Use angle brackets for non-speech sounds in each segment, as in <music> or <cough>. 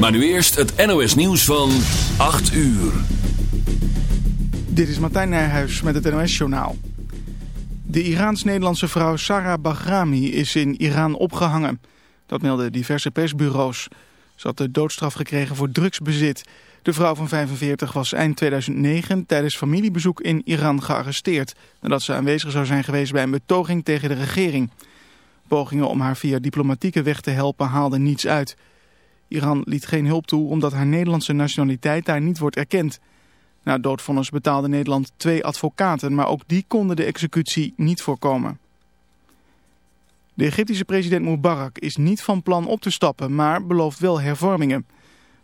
Maar nu eerst het NOS nieuws van 8 uur. Dit is Martijn Nijhuis met het NOS-journaal. De Iraans-Nederlandse vrouw Sarah Bahrami is in Iran opgehangen. Dat melden diverse persbureaus. Ze had de doodstraf gekregen voor drugsbezit. De vrouw van 45 was eind 2009 tijdens familiebezoek in Iran gearresteerd... nadat ze aanwezig zou zijn geweest bij een betoging tegen de regering. Pogingen om haar via diplomatieke weg te helpen haalden niets uit. Iran liet geen hulp toe omdat haar Nederlandse nationaliteit daar niet wordt erkend... Na doodvonnis betaalde Nederland twee advocaten, maar ook die konden de executie niet voorkomen. De Egyptische president Mubarak is niet van plan op te stappen, maar belooft wel hervormingen.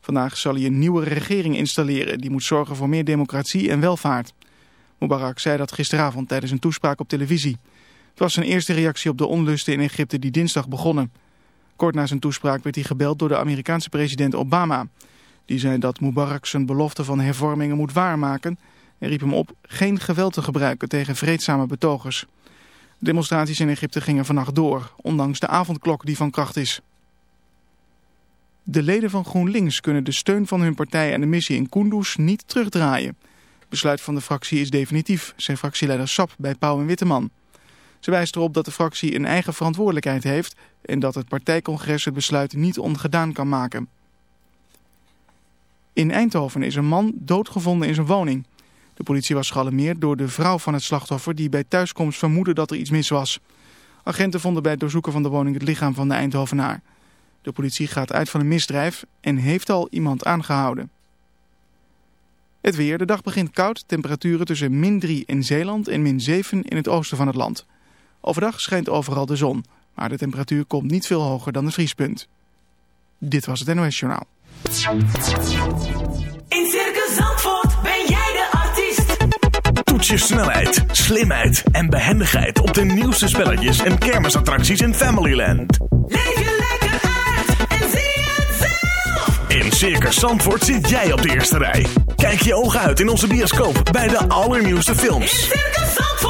Vandaag zal hij een nieuwe regering installeren die moet zorgen voor meer democratie en welvaart. Mubarak zei dat gisteravond tijdens een toespraak op televisie. Het was zijn eerste reactie op de onlusten in Egypte die dinsdag begonnen. Kort na zijn toespraak werd hij gebeld door de Amerikaanse president Obama... Die zei dat Mubarak zijn belofte van hervormingen moet waarmaken en riep hem op geen geweld te gebruiken tegen vreedzame betogers. Demonstraties in Egypte gingen vannacht door, ondanks de avondklok die van kracht is. De leden van GroenLinks kunnen de steun van hun partij aan de missie in Kunduz niet terugdraaien. Besluit van de fractie is definitief, zei fractieleider Sap bij Pauw en Witteman. Ze wijst erop dat de fractie een eigen verantwoordelijkheid heeft en dat het partijcongres het besluit niet ongedaan kan maken. In Eindhoven is een man doodgevonden in zijn woning. De politie was gealarmeerd door de vrouw van het slachtoffer die bij thuiskomst vermoedde dat er iets mis was. Agenten vonden bij het doorzoeken van de woning het lichaam van de Eindhovenaar. De politie gaat uit van een misdrijf en heeft al iemand aangehouden. Het weer. De dag begint koud. Temperaturen tussen min 3 in Zeeland en min 7 in het oosten van het land. Overdag schijnt overal de zon. Maar de temperatuur komt niet veel hoger dan het vriespunt. Dit was het NOS Journaal. In Circus Zandvoort ben jij de artiest. Toets je snelheid, slimheid en behendigheid op de nieuwste spelletjes en kermisattracties in Familyland. Leef je lekker uit en zie het zelf. In Circus Zandvoort zit jij op de eerste rij. Kijk je ogen uit in onze bioscoop bij de allernieuwste In films. Circus Zandvoort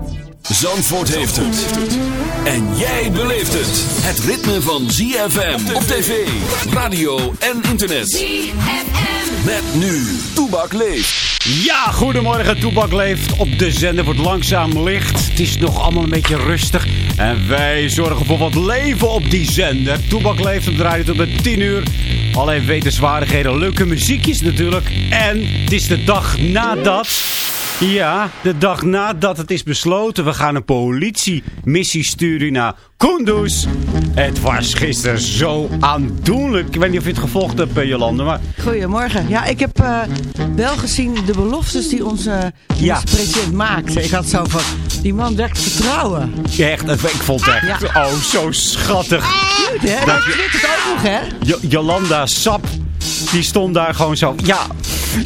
Zandvoort heeft het. En jij beleeft het. Het ritme van ZFM op tv, radio en internet. ZFM. Met nu, Toebak leeft. Ja, goedemorgen. Toebak leeft op de zender. Wordt langzaam licht. Het is nog allemaal een beetje rustig. En wij zorgen voor wat leven op die zender. Toebak leeft op de radio tot met 10 uur. Alleen wetenswaardigheden, leuke muziekjes natuurlijk. En het is de dag nadat... Ja, de dag nadat het is besloten. We gaan een politiemissie sturen naar Kunduz. Het was gisteren zo aandoenlijk. Ik weet niet of je het gevolgd hebt, eh, Jolande. Maar Goedemorgen. Ja, ik heb eh, wel gezien de beloftes die onze, Ja. onze president maakte. Ik had zo van, die man wekt vertrouwen. echt, ik vond het echt... Ja. Oh, zo schattig. Goed, hè? Dat weet het ook nog, hè? Jo- Jolanda Sap, die stond daar gewoon zo. Ja,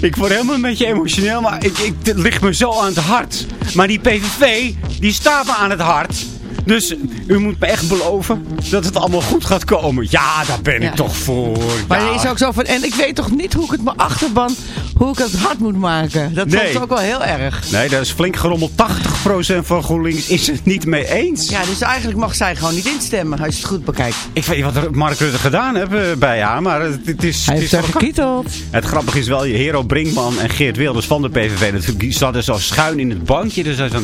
ik word helemaal een beetje emotioneel, maar ik, ik, het ligt me zo aan het hart. Maar die PVV, die staat me aan het hart. Dus u moet me echt beloven dat het allemaal goed gaat komen. Ja, daar ben Ja. ik toch voor. Maar Ja. er is ook zo van, en ik weet toch niet hoe ik het mijn achterban, hoe ik het hard moet maken. Dat Nee. is ook wel heel erg. Nee, dat is flink gerommeld. 80% van GroenLinks is het niet mee eens. Ja, dus eigenlijk mag zij gewoon niet instemmen, als je het goed bekijkt. Ik weet niet wat Mark Rutte gedaan heeft eh, bij haar, maar het, het is... Hij het heeft gekieteld. Het grappige is wel, Hero Brinkman en Geert Wilders van de PVV, die zaten zo schuin in het bankje. Dus hij van,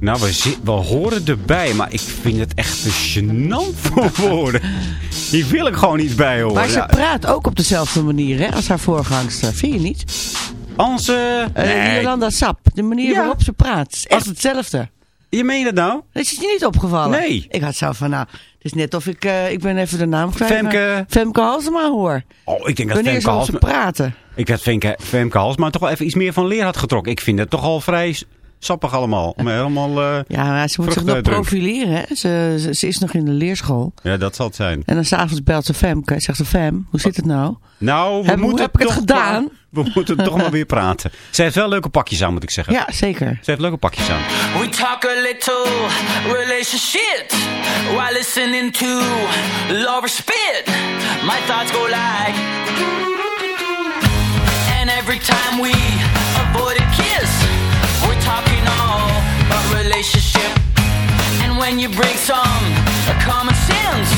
nou, we, zi- we horen erbij, maar ik vind het echt te gênant <laughs> voor woorden. Hier wil ik gewoon niet bij horen. Maar ze praat ook op dezelfde manier hè, als haar voorgangster. Vind je niet? Onze... Nee, Jolanda Sap, de manier Ja. waarop ze praat, is echt Als- hetzelfde. je meent het nou? Is het je niet opgevallen? Nee. Ik had zo van, nou, het is net of ik, eh, ik ben even de naam kwijt. Femke- Femke Halsema hoor. Oh, ik denk dat Wanneer Femke op ze praten. Ik dat Femke, Femke Halsma toch wel even iets meer van leer had getrokken. Ik vind het toch al vrij sappig allemaal. Maar helemaal... eh, Ja, maar ze moet zich nog profileren. Hè? Ze, ze, ze is nog in de leerschool. ja, dat zal het zijn. En dan s'avonds belt ze Femke. Zegt ze, Fem, hoe zit het nou? Nou, we Heb- hoe moeten heb ik het gedaan? maar- <laughs> we moeten toch maar weer praten. Ze heeft wel leuke pakjes aan, moet ik zeggen. Ja, zeker. Ze heeft leuke pakjes aan. We talk a little relationship while listening to lover spit. My thoughts go like, and every time we when you bring some common sense,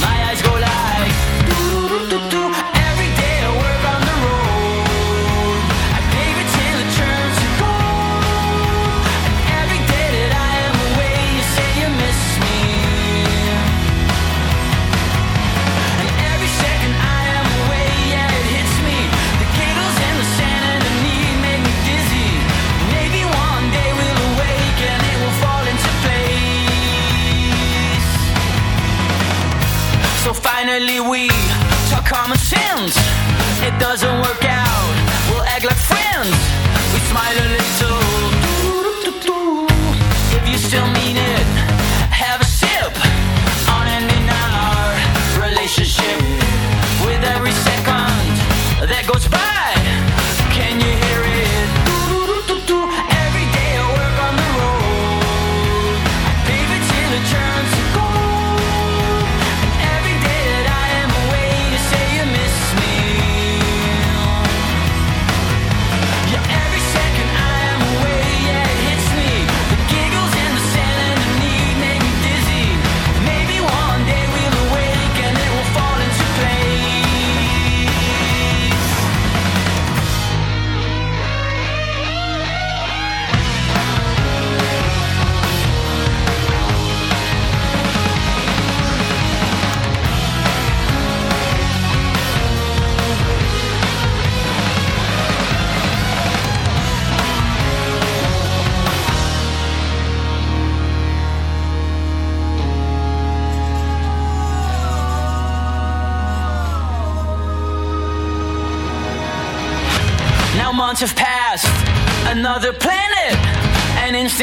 my eyes go like, finally we talk common sense. It doesn't work out. We'll act like friends. We smile a little.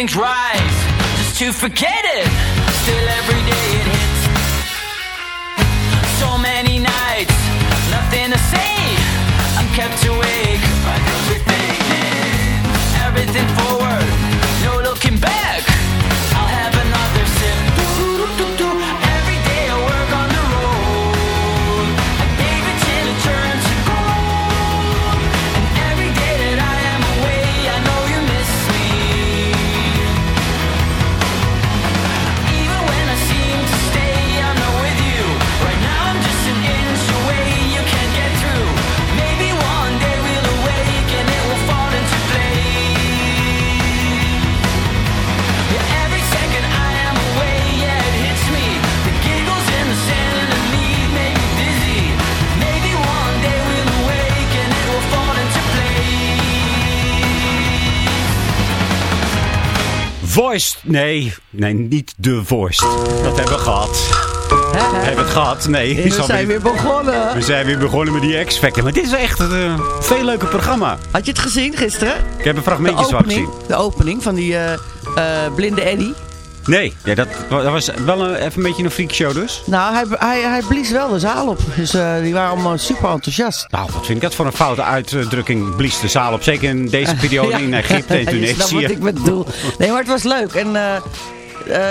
And instincts place. Voice. Nee, nee, niet de voice. Dat hebben we gehad. We hebben het gehad. Nee. We zijn weer begonnen. We zijn weer begonnen met die X-Factor. Maar dit is echt een eh, veel leuker programma. Had je het gezien gisteren? Ik heb een opening, gezien. de opening van die eh, eh, blinde Eddie. Nee, ja, dat, dat was wel een, even een beetje een freakshow dus. Nou, hij, hij, hij blies wel de zaal op. Dus eh, die waren allemaal super enthousiast. Nou, wat vind ik dat voor een foute uitdrukking? Blies de zaal op. Zeker in deze periode <laughs> Ja. in Egypte en <laughs> Je snapt wat Tunesië. ik bedoel. Nee, maar het was leuk. En eh,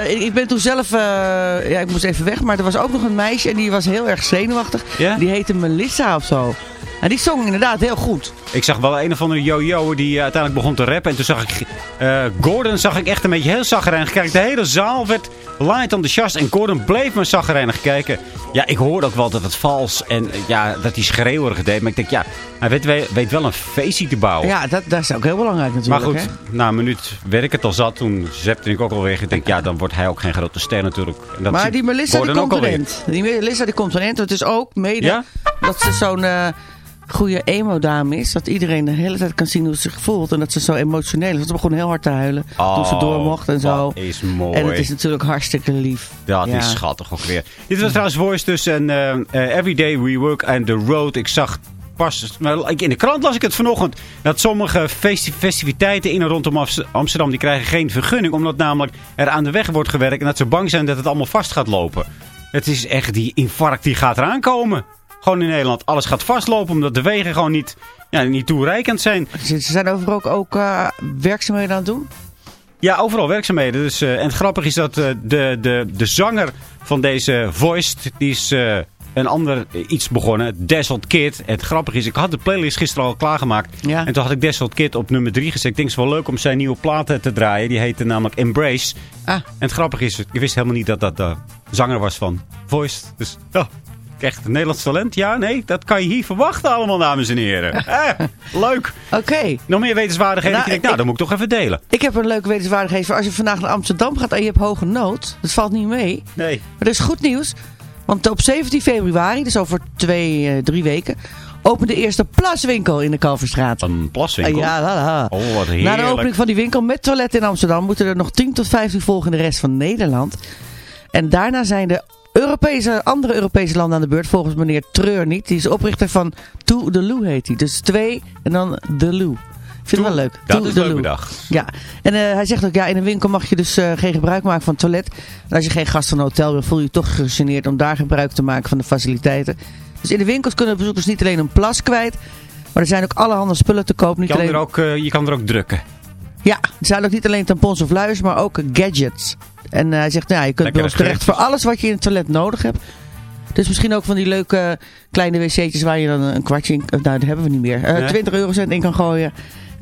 eh, ik- ik ben toen zelf... ja, ik moest even weg. Maar er was ook nog een meisje en die was heel erg zenuwachtig. Die heette Melissa of zo. En die zong inderdaad heel goed. Ik zag wel een of andere yo-yo die eh, uiteindelijk begon te rappen. En toen zag ik eh, Gordon zag ik echt een beetje heel zagrijnig kijken. De hele zaal werd light enthousiast. En Gordon bleef maar zagrijnig kijken. Ja, ik hoorde ook wel dat het vals en eh, ja, dat hij schreeuwerig deed. Maar ik denk, ja, hij weet, weet, wel een feestje te bouwen. Ja, dat, dat is ook heel belangrijk Oh. maar natuurlijk. goed, na een minuut werd ik het al zat. Toen zepte ik ook alweer. Ik denk, ja, dan wordt hij ook geen grote ster natuurlijk. En dat Maar die Melissa die Gordon komt een alweer. end. Die Melissa die komt. Want het is ook mede Ja? dat ze zo'n goede emo-dame is. Dat iedereen de hele tijd kan zien hoe ze zich voelt. En dat ze zo emotioneel is. Want ze begon heel hard te huilen toen ze Oh, door mocht en zo. dat is mooi. En het is natuurlijk hartstikke lief. Dat Ja. is schattig ook weer. Dit was trouwens Voice tussen eh Everyday We Work and The Road. Ik zag pas... nou, ik- In de krant las ik het vanochtend. Dat sommige festi- festiviteiten in en rondom Amst- Amsterdam... die krijgen geen vergunning. Omdat namelijk er aan de weg wordt gewerkt. En dat ze bang zijn dat het allemaal vast gaat lopen. Het is echt die infarct die gaat eraan komen. Gewoon in Nederland. Alles gaat vastlopen omdat de wegen gewoon niet, ja, niet toereikend zijn. Ze, zijn overigens ook, ook eh, werkzaamheden aan het doen. Ja, overal werkzaamheden. Dus, eh, en het grappige is dat eh, de, de, de zanger van deze Voiced, die is een ander iets begonnen. Dazzled Kid. Het grappige is, ik had de playlist gisteren al klaargemaakt. Ja. En toen had ik Dazzled Kid op nummer 3 gezet. Ik denk, het is wel leuk om zijn nieuwe platen te draaien. Die heette namelijk Embrace. Ah. En het grappige is, ik wist helemaal niet dat dat de zanger was van Voiced. Dus, ja, echt Nederlands talent. Ja, nee, dat kan je hier verwachten allemaal, dames en heren. <laughs> Eh, leuk. Oké. Nog meer wetenswaardigheden. Nou, ik denk, nou, dat moet ik toch even delen. Ik heb een leuke wetenswaardigheid voor als je vandaag naar Amsterdam gaat en je hebt hoge nood. Dat valt niet mee. Nee. Maar er is goed nieuws. Want op 17 februari, dus over twee, eh, drie weken, opent de eerste plaswinkel in de Kalverstraat. Een plaswinkel. Ja, la. Oh, wat heerlijk. Na de opening van die winkel met toilet in Amsterdam moeten er nog 10 tot 15 volgen in de rest van Nederland. En daarna zijn de Europese, andere Europese landen aan de beurt, volgens meneer Treur niet. Die is oprichter van To The Loo heet hij. Dus twee en dan The Loo. Ik vind het wel leuk. Dat To is the leuk loo. bedacht. Ja, en eh, hij zegt ook, ja, in een winkel mag je dus eh, geen gebruik maken van het toilet. En als je geen gast van een hotel bent, voel je je toch gegeneerd om daar gebruik te maken van de faciliteiten. Dus in de winkels kunnen bezoekers niet alleen een plas kwijt, maar er zijn ook allerhande spullen te koop. Niet Je kan, alleen... er ook, eh, je kan er ook drukken. Ja, er zijn ook niet alleen tampons of luiers, maar ook gadgets. En eh, hij zegt, nou, ja, je kunt bij ons terecht voor alles wat je in het toilet nodig hebt. Dus misschien ook van die leuke kleine wc'tjes waar je dan een kwartje in... Nou, dat hebben we niet meer. eh Nee. 20 eurocent in kan gooien.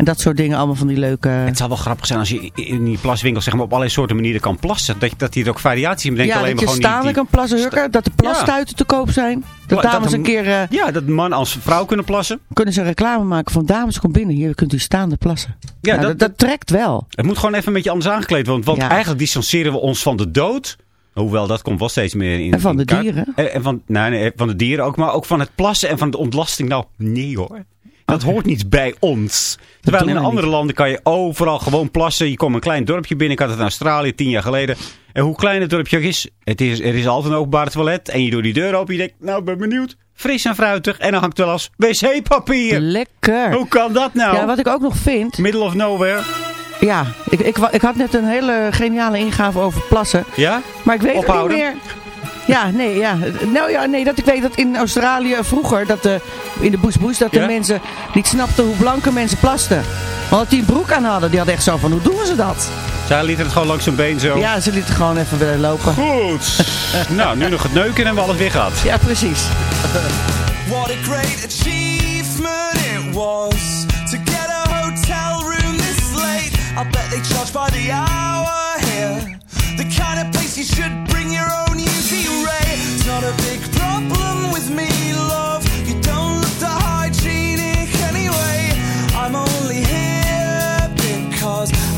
En dat soort dingen, allemaal van die leuke... Het zou wel grappig zijn als je in die plaswinkel zeg maar, op allerlei soorten manieren kan plassen. Dat, dat hier ook variaties in bedenkt. ja, alleen dat maar je gewoon die, kan plassen. Dat de plastuiten te koop zijn. Dat Dat dames een- een keer eh, Ja, dat man als vrouw kunnen plassen. kunnen ze reclame maken van dames, kom binnen. Hier kunt u staande plassen. Ja, Nou, dat- dat, dat trekt wel. Het moet gewoon even een beetje anders aangekleed worden. Want Ja. eigenlijk distancieren we ons van de dood. Hoewel, dat komt wel steeds meer in. En van in de kaart. dieren. En, en van, nee, nee, van de dieren ook. Maar ook van het plassen en van de ontlasting. Nou, nee hoor. Dat hoort niet bij ons. Terwijl in andere niet. landen kan je overal gewoon plassen. Je komt een klein dorpje binnen. Ik had het in Australië tien jaar geleden. En hoe klein het dorpje ook is, het is er is altijd een openbaar toilet. En je doet die deur open. Je denkt, nou, ik ben benieuwd. Fris en fruitig. En dan hangt wel als wc-papier. Lekker. Hoe kan dat nou? Ja, wat ik ook nog vind... Middle of nowhere. Ja, ik, ik, ik had net een hele geniale ingave over plassen. Ja? Maar ik weet het niet meer. Ja, nee, ja. Nou ja, nee, dat ik weet dat in Australië vroeger, dat de, in de bush dat Ja? de mensen niet snapten hoe blanke mensen plasten. Want dat die een broek aan hadden, die hadden echt zo van, hoe doen ze dat? Zij liet het gewoon langs zijn been zo. Ja, ze lieten gewoon even weer lopen. Goed. <laughs> nou, nu nog het neuken en hebben we alles weer gehad. Ja, precies. What a great achievement it was to get a hotel room this late. I bet they charge by the hour here. The kind of place you should bring your own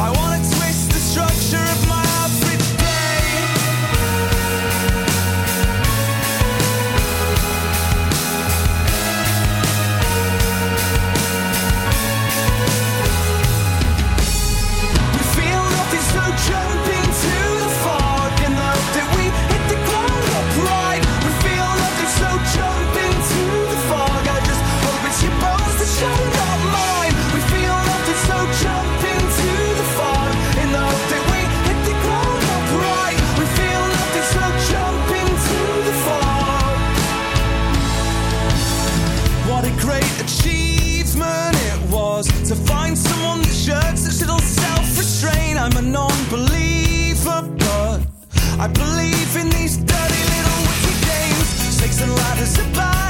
I want I believe in these dirty little wicked games, snakes and ladders above.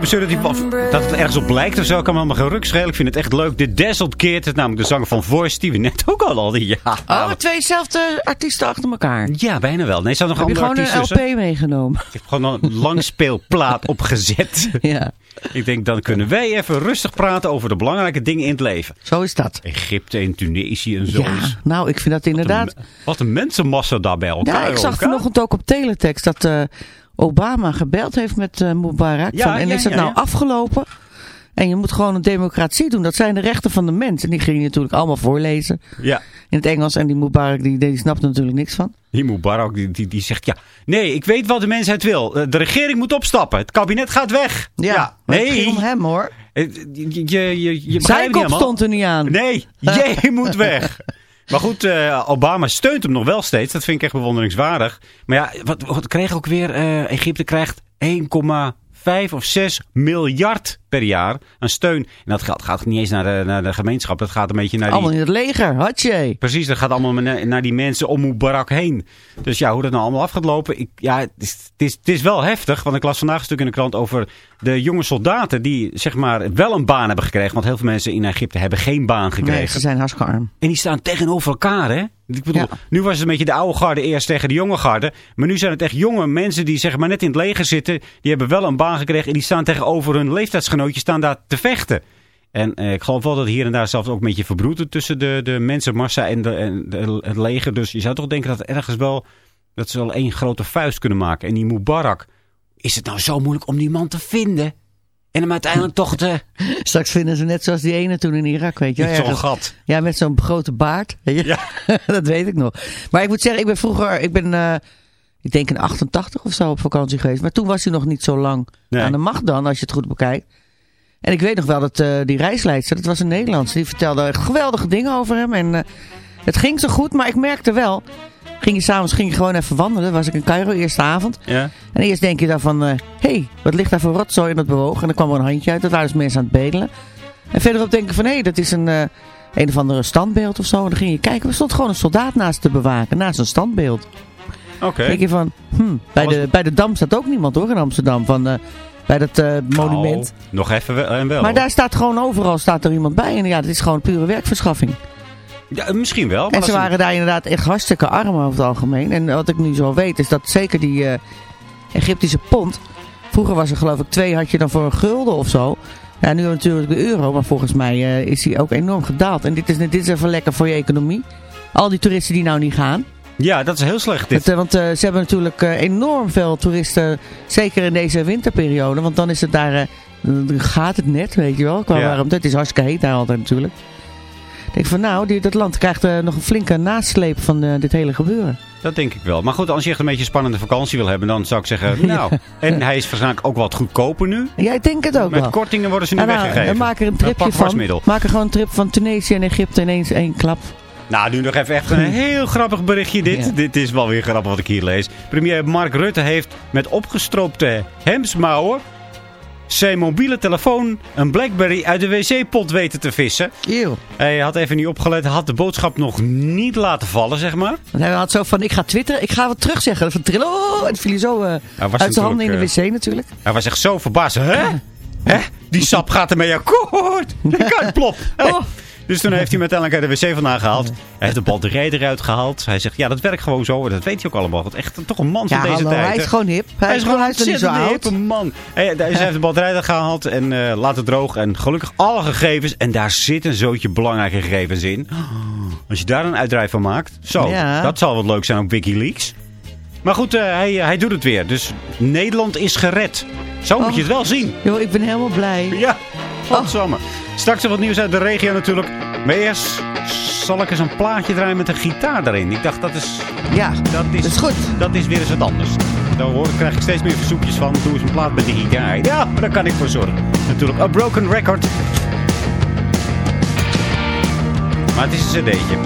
dat, dat het ergens op lijkt of zo. kan me allemaal gerukschelen. Ik vind het echt leuk. Dit Dazzled Kid, het namelijk de zanger van Voice, die we net ook al hadden. Ja. Oh, tweezelfde artiesten achter elkaar. Ja, bijna wel. Nee, ze hadden nog. Ik heb gewoon een LP meegenomen. Ik heb gewoon een langspeelplaat <laughs> opgezet. Ja. Ik denk, dan kunnen wij even rustig praten over de belangrijke dingen in het leven. Zo is dat. Egypte en Tunesië en zo. Ja, nou, ik vind dat inderdaad... Wat een, mensenmassa daar bij elkaar. Ja, ik zag vanochtend ook op teletext dat... Eh, Obama gebeld heeft met eh, Mubarak. Ja, van, en ja, is dat ja, nou ja. afgelopen? En je moet gewoon een democratie doen. Dat zijn de rechten van de mens. En die ging je natuurlijk allemaal voorlezen Ja. in het Engels. En die Mubarak, die, die snapt er natuurlijk niks van. Die Mubarak, die, die, die zegt, ja, nee, ik weet wat de mensheid wil. Eh, De regering moet opstappen. Het kabinet gaat weg. Ja, het nee. om hem hoor. Eh, Je, je, je, Zijn kop stond er niet aan. Nee, <laughs> jij moet weg. Maar goed, eh, Obama steunt hem nog wel steeds. Dat vind ik echt bewonderingswaardig. Maar ja, wat, wat kreeg ook weer? eh, Egypte krijgt 1,5 of 6 miljard per jaar aan steun. En dat geld gaat niet eens naar de, naar de gemeenschap. Dat gaat een beetje naar die... Allemaal in het leger, had je. Precies, dat gaat allemaal naar, naar die mensen om Mubarak heen. Dus ja, hoe dat nou allemaal af gaat lopen. Ik, ja, het is, het, is, het is wel heftig. Want ik las vandaag een stuk in de krant over de jonge soldaten. Die zeg maar wel een baan hebben gekregen. Want heel veel mensen in Egypte hebben geen baan gekregen. Nee, ze zijn hartstikke arm. En die staan tegenover elkaar, hè? Ik bedoel, Ja. nu was het een beetje de oude garde eerst tegen de jonge garde. Maar nu zijn het echt jonge mensen die zeg maar net in het leger zitten. Die hebben wel een baan gekregen. En die staan tegenover hun leeftijdsgenootjes staan daar te vechten. En eh, ik geloof wel dat hier en daar zelfs ook een beetje verbroeden tussen de, de mensenmassa en, de, en de- het leger. Dus je zou toch denken dat ergens wel, dat ze wel één grote vuist kunnen maken. En die Mubarak, is het nou zo moeilijk om die man te vinden? En hem uiteindelijk toch te... <laughs> Straks vinden ze net zoals die ene toen in Irak, weet je. Zo'n gat. Ja, met zo'n grote baard. Weet je? Ja. <laughs> dat weet ik nog. Maar ik moet zeggen, ik ben vroeger, ik ben, eh, ik denk in 88 of zo op vakantie geweest. Maar toen was hij nog niet zo lang Nee. aan de macht dan, als je het goed bekijkt. En ik weet nog wel dat eh, die reisleidster, dat was een Nederlandse, die vertelde geweldige dingen over hem. En eh, het ging zo goed, maar ik merkte wel, ging je s'avonds ging je gewoon even wandelen. Was ik in Cairo, eerste avond. Ja. En eerst denk je dan van, hé, hey, wat ligt daar voor rotzooi in dat bewoog? En dan kwam er een handje uit, dat waren dus mensen aan het bedelen. En verderop denk je van, hé, hey, dat is een, eh, een of andere standbeeld of zo. En dan ging je kijken, er stond gewoon een soldaat naast te bewaken, naast een standbeeld. Oké. denk je van, hm, bij, Was- de, bij de Dam staat ook niemand hoor, in Amsterdam, van, eh, bij dat eh, monument. Oh, nog even wel, en wel. Maar daar staat gewoon overal staat er iemand bij. En ja, dat is gewoon pure werkverschaffing. Ja, misschien wel. Maar En ze een- waren daar inderdaad echt hartstikke arm over het algemeen. En wat ik nu zo weet is dat zeker die eh, Egyptische pond... Vroeger was er geloof ik twee had je dan voor een gulden of zo. Ja, nu natuurlijk de euro. Maar volgens mij eh, is die ook enorm gedaald. En dit is, dit is even lekker voor je economie. Al die toeristen die nou niet gaan. Ja, dat is heel slecht dit. Het, eh, want eh, ze hebben natuurlijk eh, enorm veel toeristen. Zeker in deze winterperiode. Want dan is het daar... dan gaat het net, weet je wel. Qua Ja. warmte. Het is hartstikke heet daar altijd natuurlijk. Ik denk van nou, die, dat land krijgt nog een flinke nasleep van dit hele gebeuren. Dat denk ik wel. Maar goed, als je echt een beetje een spannende vakantie wil hebben, dan zou ik zeggen, <laughs> nou. En hij is waarschijnlijk ook wat goedkoper nu. Ja, ik denk het ook Met wel. kortingen worden ze nu Ja, nou, weggegeven. en maak er een tripje van. Maak er gewoon een trip van Tunesië en Egypte ineens één klap. Nou, nu nog even echt een <clears throat> heel grappig berichtje dit. Ja. Dit is wel weer grappig wat ik hier lees. Premier Mark Rutte heeft met opgestroopte hemsmouwen zijn mobiele telefoon een Blackberry uit de wc-pot weten te vissen. Eeuw. Hij had even niet opgelet, hij had de boodschap nog niet laten vallen, zeg maar. Want hij had zo van, ik ga twitteren, ik ga wat terugzeggen. Van trillen, oh, en het viel hij zo eh, uit zijn handen in de natuurlijk, wc natuurlijk. Hij was echt zo verbaasd. Hè? <laughs> Hè? Die sap gaat ermee akkoord. Ik kan plop. <laughs> Hey. Oh. Dus toen heeft hij hem uiteindelijk uit de wc vandaan gehaald. Hij heeft de batterij eruit gehaald. Hij zegt, ja, dat werkt gewoon zo. Dat weet hij ook allemaal. Want echt toch een man van Ja, deze hallo, tijd. hij is gewoon hip. Hij, is gewoon, hij is niet zo ontzettend oud. hippe man. Hij, hij heeft de batterij eruit gehaald en eh laat het droog. En gelukkig alle gegevens. En daar zit een zootje belangrijke gegevens in. Als je daar een uitdrijf van maakt. Zo, Ja. dat zal wat leuk zijn op Wikileaks. Maar goed, eh, hij, hij doet het weer. Dus Nederland is gered. Zo moet je het wel zien. Joh, ik ben helemaal blij. Ja, godsamme. Straks nog wat nieuws uit de regio natuurlijk. Maar eerst zal ik eens een plaatje draaien met een gitaar erin. Ik dacht, dat is, Ja, dat is, dat is goed. dat is weer eens wat anders. Daar hoor, krijg ik steeds meer verzoekjes van. Doe eens een plaat met de gitaar. Ja, daar kan ik voor zorgen. Natuurlijk, A Broken Record. Maar het is een cd'tje.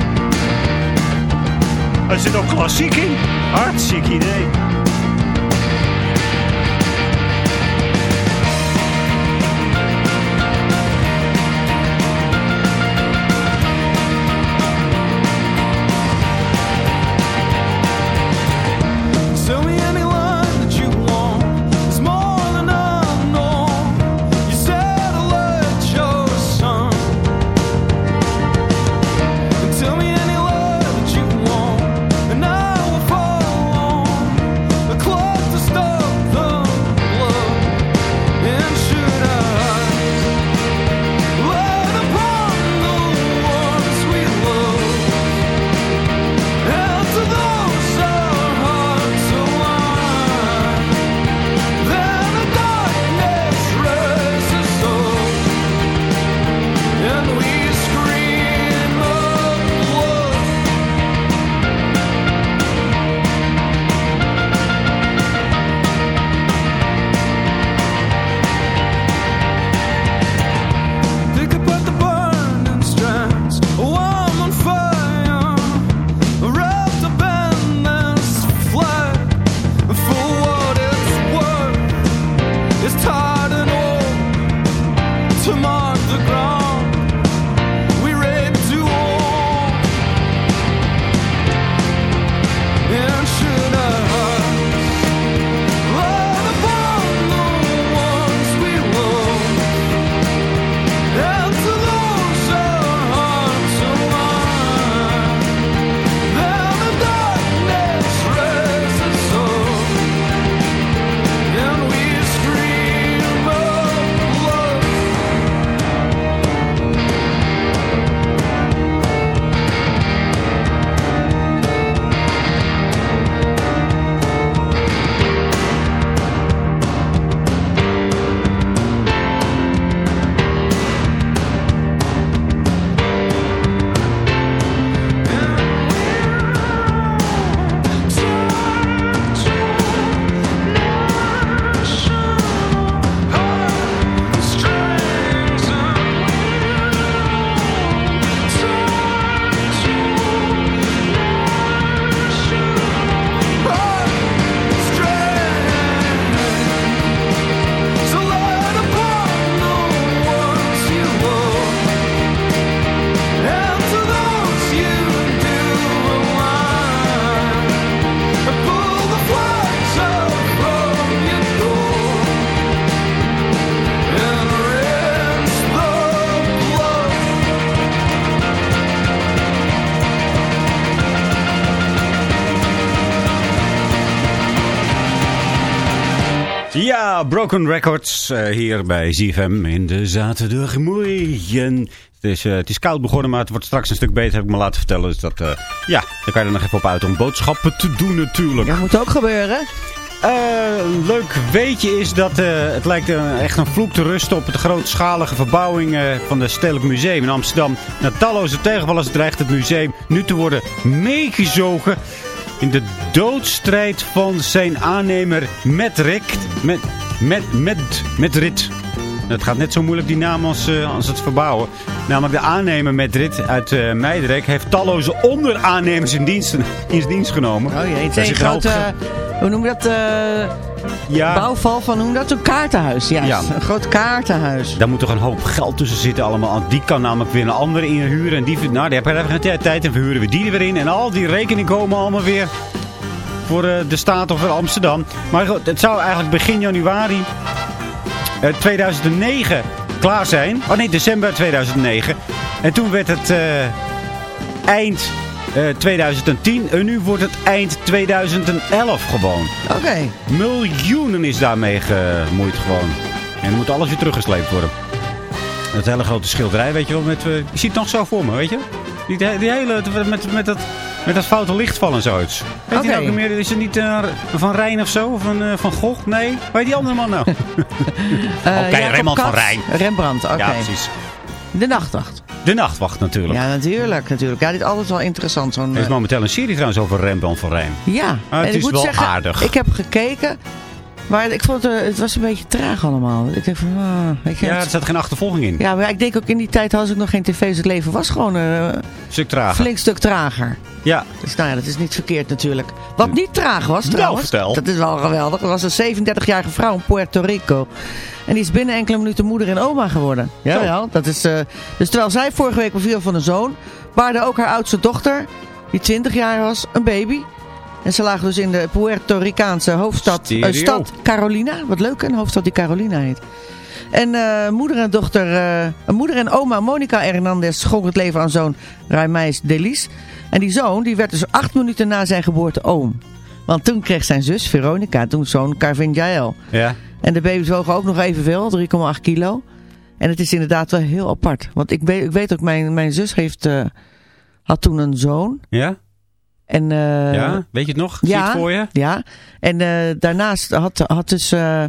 Er zit ook klassiek in. Hartstikke idee. Broken Records eh, hier bij ZFM in de zaterdagmorgen. Het is, eh, het is koud begonnen, maar het wordt straks een stuk beter, heb ik me laten vertellen. Dus dat, eh, ja, dan kan je er nog even op uit om boodschappen te doen natuurlijk. Dat moet ook gebeuren. Een leuk weetje is dat het lijkt eh, echt een vloek te rusten op de grootschalige verbouwing van het Stedelijk Museum in Amsterdam. Na talloze tegenvallers dreigt het museum nu te worden meegezogen in de doodstrijd van zijn aannemer Metrik. Met, met, met, met Rit. Het gaat net zo moeilijk die naam als, eh, als het verbouwen. Namelijk de aannemer Medrit uit eh Meidrecht heeft talloze onderaannemers in dienst, in dienst genomen. Oh jee, het is een grote, hoe noem je dat, eh, Ja, bouwval van, hoe noem je dat, een kaartenhuis. Ja, Ja. een groot kaartenhuis. daar moet toch een hoop geld tussen zitten allemaal. Die kan namelijk weer een andere inhuren. En die, nou, die hebben even geen tijd en verhuren we die er weer in. En al die rekeningen komen allemaal weer voor eh, de staat of voor Amsterdam. Maar goed, het zou eigenlijk begin januari eh, 2009 klaar zijn. Oh nee, december 2009. En toen werd het eh, eind eh, 2010. En nu wordt het eind 2011 gewoon. Oké. Miljoenen is daarmee gemoeid gewoon. En moet alles weer teruggesleept worden. Dat hele grote schilderij, weet je wel. Met, eh, je ziet het nog zo voor me, weet je? Die, die hele, met, met, dat, met dat foute lichtval en zoiets. Weet nou ook meer? Is het niet eh, Van Rijn of zo? Of een, eh, van Gogh? Nee. Waar die andere man nou? <laughs> Eh, Oké, Jacob Rembrandt van. Rijn. Rembrandt, oké. Ja, precies. De nachtwacht. De Nachtwacht natuurlijk. Ja, natuurlijk, natuurlijk. Ja, dit is altijd wel interessant. Zo'n, Er is momenteel een serie trouwens over Rembrandt van Rijn. ja, Ah, het en ik is moet wel zeggen, aardig. ik heb gekeken, maar ik vond het, eh, het was een beetje traag allemaal. Ik denk van, ah, weet je, Ja, het- er zat geen achtervolging in. ja, maar ik denk ook in die tijd had ik nog geen tv, dus het leven was gewoon eh, een stuk trager. flink stuk trager. Ja, Dus nou ja, dat is niet verkeerd natuurlijk. Wat niet traag was Nou, trouwens, dat is wel geweldig. Er was een 37-jarige vrouw in Puerto Rico. En die is binnen enkele minuten moeder en oma geworden. Ja, ja. Dat is, dus terwijl zij vorige week beviel van een zoon, baarde ook haar oudste dochter, die 20 jaar was, een baby. En ze lagen dus in de Puerto Ricaanse hoofdstad, eh, stad Carolina. Wat leuk, een hoofdstad die Carolina heet. En eh, moeder en dochter, eh, moeder en oma Monica Hernandez schonk het leven aan zoon Raimais Delis. En die zoon die werd dus acht minuten na zijn geboorte oom. Want toen kreeg zijn zus Veronica, toen zoon Carvin Jael. ja. En de baby's wogen ook nog evenveel, 3,8 kilo. En het is inderdaad wel heel apart. Want ik weet, ik weet ook, mijn, mijn zus heeft, had toen een zoon. Ja? En, eh, ja? Weet je het nog? Ja, het voor je? Ja, en eh, daarnaast had, had dus eh,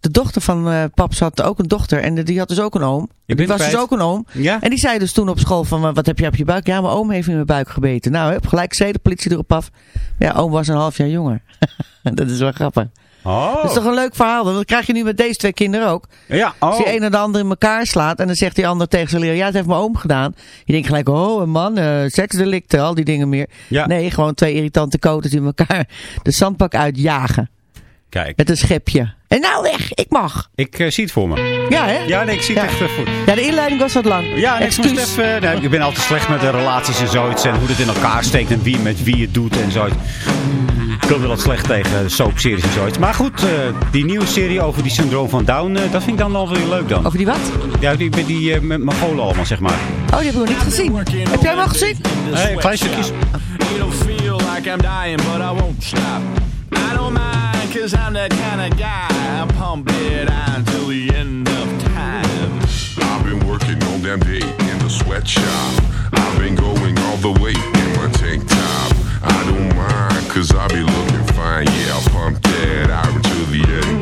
de dochter van paps had ook een dochter. En die had dus ook een oom. Je Die was kwijt. dus ook een oom. Ja? En die zei dus toen op school van, wat heb je op je buik? Ja, mijn oom heeft in mijn buik gebeten. Nou, heb gelijk zei de politie erop af. Ja, oom was een half jaar jonger. <laughs> dat is wel grappig. Oh. Dat is toch een leuk verhaal? Want dat krijg je nu met deze twee kinderen ook. Ja, Als oh. die een en de ander in elkaar slaat en dan zegt die ander tegen zijn leraar, ja, het heeft mijn oom gedaan. Je denkt gelijk, oh, een man, eh seksdelicten, al die dingen meer. Ja. Nee, gewoon twee irritante koters die elkaar de zandbak uitjagen. Kijk, Met een schepje. En nou weg, ik mag. ik eh, zie het voor me. Ja, hè? Ja, nee, ik zie het Ja. echt eh, voor Ja, de inleiding was wat lang. Ja, nee, ik moest even... nee, ik ben altijd slecht met de relaties en zoiets. En hoe het in elkaar steekt en wie met wie het doet en zoiets. Ik wel wat slecht tegen soapseries en zoiets. Maar goed, eh, die nieuwe serie over die syndroom van Down, eh, dat vind ik dan wel weer leuk dan. Over die wat? Ja, die, met die eh, met Mongolen allemaal, zeg maar. Oh, die heb ik nog niet gezien. Heb jij hem al gezien? Hey, een klein stukje. You don't feel like I'm dying, but I won't stop. I don't mind, cause I'm that kind of guy. I'm pumped it until the end of time. I've been working all damn day in the sweatshop. I've been going all the way in my tank top. I don't cause I be looking fine. Yeah, I'll pump that out until the end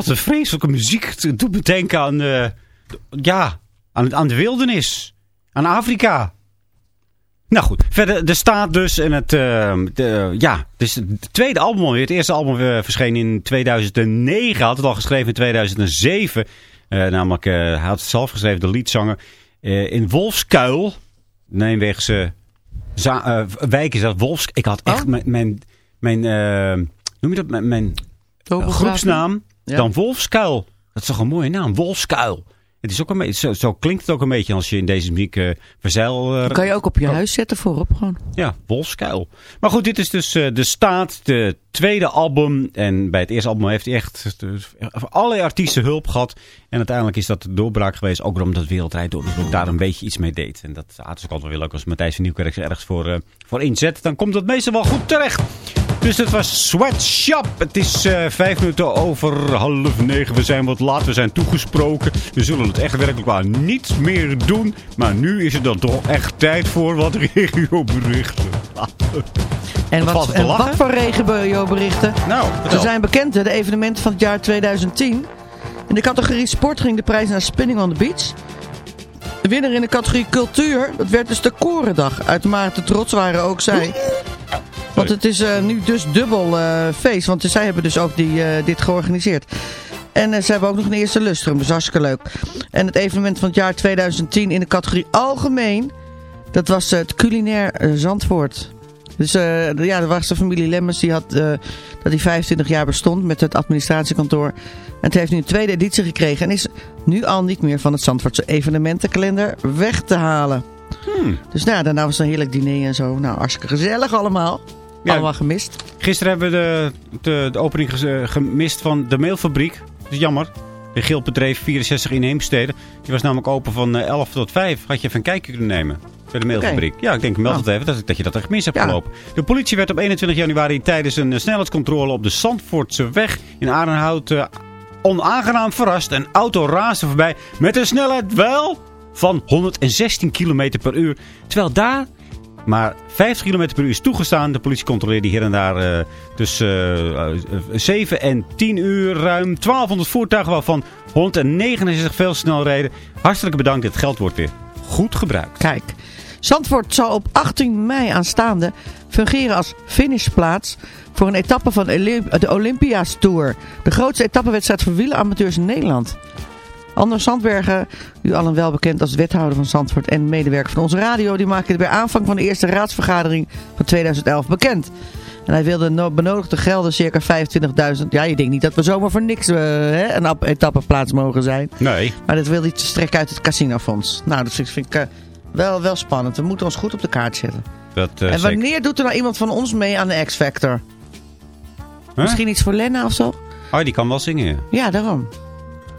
Wat een vreselijke muziek. Het doet me denken aan, eh, ja, aan, aan de wildernis. Aan Afrika. Nou goed, verder, er staat dus in het, eh, de, ja, dus het tweede album alweer. Het eerste album eh, verscheen in 2009. Hij had het al geschreven in 2007. Eh, namelijk, hij had het zelf geschreven, de liedzanger. in Wolfskuil, Nijmeegse wijk is dat, Wolfs... Ik had echt mijn, mijn, mijn eh, noem je dat, mijn, mijn groepsnaam, Ja. dan Wolfskuil. Dat is toch een mooie naam, Wolfskuil. Het is ook een beetje, zo, zo klinkt het ook een beetje als je in deze muziek eh verzeil... eh, Dat kan je ook op je huis zetten voorop gewoon. ja, Wolfskuil. Maar goed, dit is dus eh, De Staat, de tweede album. En bij het eerste album heeft hij echt allerlei artiesten hulp gehad. En uiteindelijk is dat de doorbraak geweest. Ook omdat Wereldrijd door dus ook daar een beetje iets mee deed. En dat ah, is ook altijd wel leuk als Matthijs van Nieuwkerk ergens voor, voor inzet. Dan komt dat meestal wel goed terecht. Dus het was Sweatshop. Het is eh, vijf minuten over half negen. We zijn wat laat. We zijn toegesproken. We zullen het echt werkelijk waar niet meer doen. Maar nu is het dan toch echt tijd voor wat <laughs> regioberichten. En Wat wat, en lachen? wat voor regenberichten? Nou, vertel. zijn bekend, de evenementen van het jaar 2010. In de categorie sport ging de prijs naar Spinning on the Beach. De winnaar in de categorie cultuur, dat werd dus de Korendag. Uitermate trots waren ook zij. Want het is eh, nu dus dubbel eh, feest, want zij hebben dus ook die, eh, dit georganiseerd. En ze hebben ook nog een eerste lustrum, dus hartstikke leuk. En het evenement van het jaar 2010 in de categorie algemeen, dat was het culinair Zandvoort. Dus de- ja, er was de familie Lemmens die had dat die 25 jaar bestond met het administratiekantoor. En het heeft nu een tweede editie gekregen en is nu al niet meer van het Zandvoortse evenementenkalender weg te halen. Hmm. Dus nou, daarna was een heerlijk diner en zo. Nou, hartstikke gezellig allemaal. Ja. Allemaal gemist. Gisteren hebben we de, de, de opening eh, gemist van de mailfabriek. Dat is jammer. De Gilbedrijf 64 in Heemstede. Die was namelijk open van eh, 11 tot 5. Had je even een kijkje kunnen nemen. Bij de mailfabriek. Ja, ik denk, meld het even dat, dat je dat echt mis hebt Ja. gelopen. De politie werd op 21 januari tijdens een eh, snelheidscontrole op de Zandvoortse weg in Aardenhout eh, onaangenaam verrast. Een auto raasde voorbij met een snelheid wel van 116 km per uur. Terwijl daar maar 50 km per uur is toegestaan. De politie controleerde hier en daar eh, tussen eh, eh, 7 en 10 uur ruim 1200 voertuigen, waarvan 169 veel snelheden. Hartelijk bedankt, dit geld wordt weer goed gebruikt. Kijk, Zandvoort zal op 18 mei aanstaande fungeren als finishplaats voor een etappe van de Olympia's Tour. De grootste etappewedstrijd voor wieleramateurs in Nederland. Anders Zandbergen, u allen wel bekend als wethouder van Zandvoort en medewerker van onze radio, die maakte het bij aanvang van de eerste raadsvergadering van 2011 bekend. En hij wilde no- benodigde gelden circa 25.000. Ja, je denkt niet dat we zomaar voor niks eh, hè, een ap- etappeplaats mogen zijn. Nee. Maar dat wil hij strekken uit het casinofonds. Nou, dat vind, ik eh, wel, wel spannend. We moeten ons goed op de kaart zetten. Dat, eh, en zeker. wanneer doet er nou iemand van ons mee aan de X-Factor? Huh? Misschien iets voor Lena of zo? Oh, die kan wel zingen. Ja, daarom.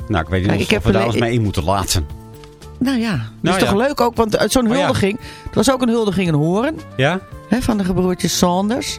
Nou, ik weet niet Kijk, of, ik heb of we daar eens mee in moeten laten. Nou ja, dat Nou is toch ja. leuk ook, want uit zo'n Oh ja. huldiging... Er was ook een huldiging in Hoorn, Ja? hè, van de gebroertjes Sanders.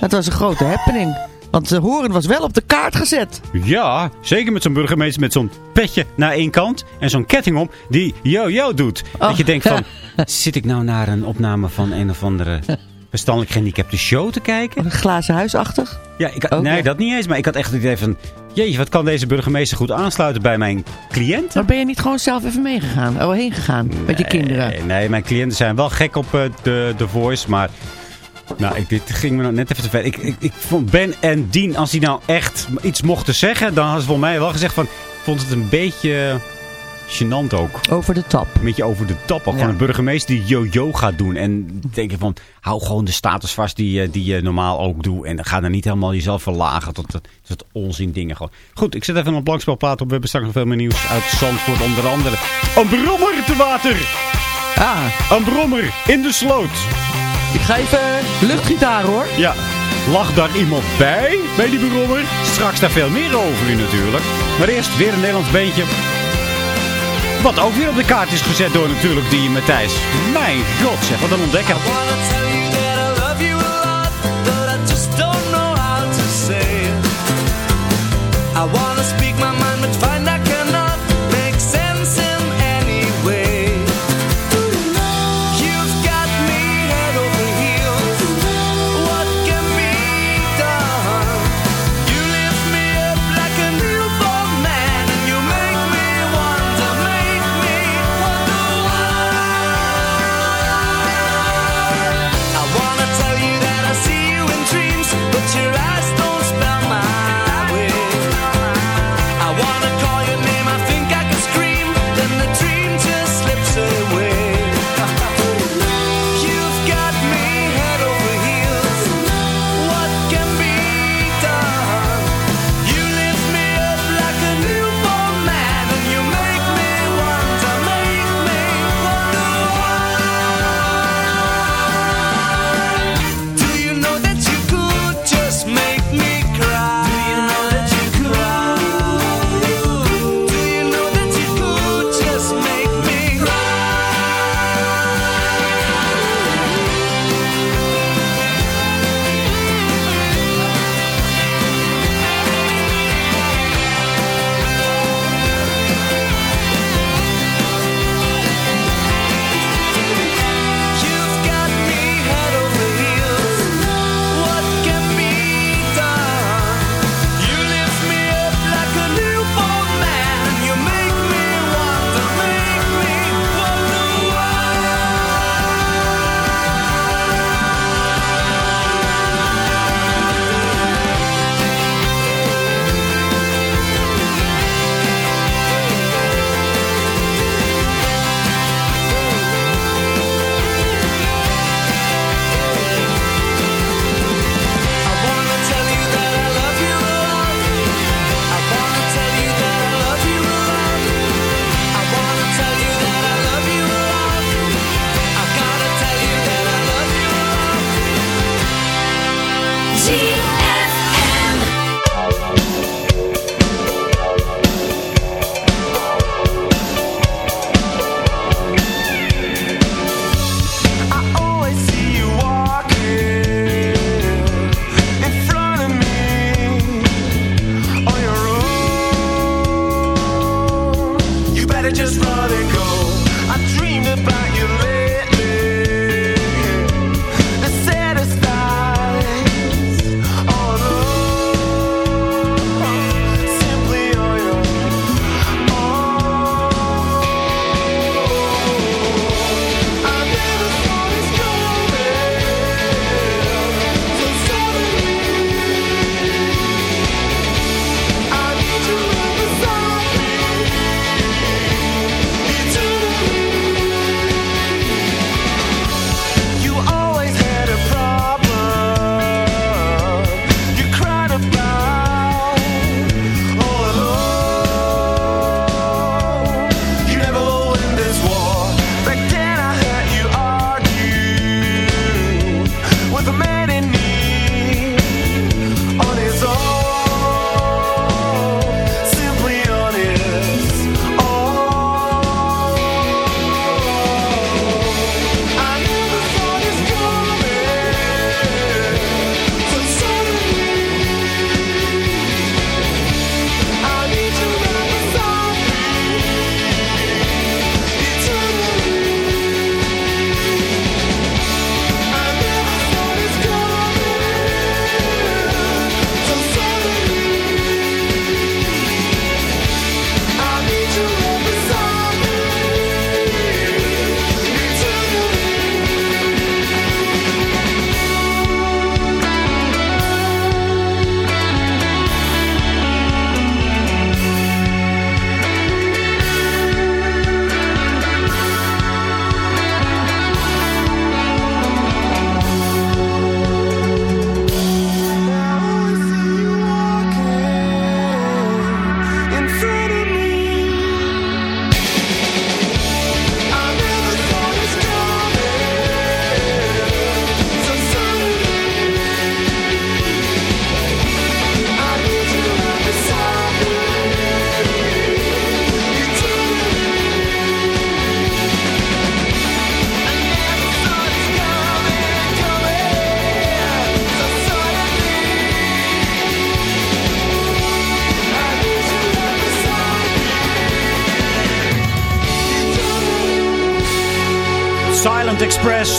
Dat was een grote happening. Want uh, Hoorn was wel op de kaart gezet. Ja, zeker met zo'n burgemeester met zo'n petje naar één kant en zo'n ketting om die yo-yo doet. Oh. Dat je denkt van, zit ik nou naar een opname van een of andere <laughs> verstandelijk gehandicapte show te kijken. Een glazen huisachtig? Ja, ik, nee, dat niet eens. Maar ik had echt het idee van... Jeetje, wat kan deze burgemeester goed aansluiten bij mijn cliënten? Maar ben je niet gewoon zelf even meegegaan? Oh, heen gegaan met je kinderen? Nee, mijn cliënten zijn wel gek op eh, de, de Voice, maar... Nou, ik, dit ging me net even te ver. Ik, ik, ik vond Ben en Dien, als die nou echt iets mochten zeggen... dan hadden ze volgens mij wel gezegd van... Ik vond het een beetje gênant ook. Over de tap. Een beetje over de. Ook Ja. Gewoon een burgemeester die yo-yo gaat doen. En denk je van, hou gewoon de status vast die, je- die je normaal ook doet. En ga dan niet helemaal jezelf verlagen tot dat, tot oonzin dingen. Gewoon. Goed, ik zet even een blankspelplaat op. We hebben straks nog veel meer nieuws uit Zandvoort. Onder andere een brommer te water. Ah, Een brommer in de sloot. ik ga even luchtgitaar hoor. Ja, lag daar iemand bij, bij die brommer? Straks daar veel meer over in natuurlijk. Maar eerst weer een Nederlands beentje. Wat ook weer op de kaart is gezet door natuurlijk die Matthijs. Mijn god zeg, wat een ontdekker.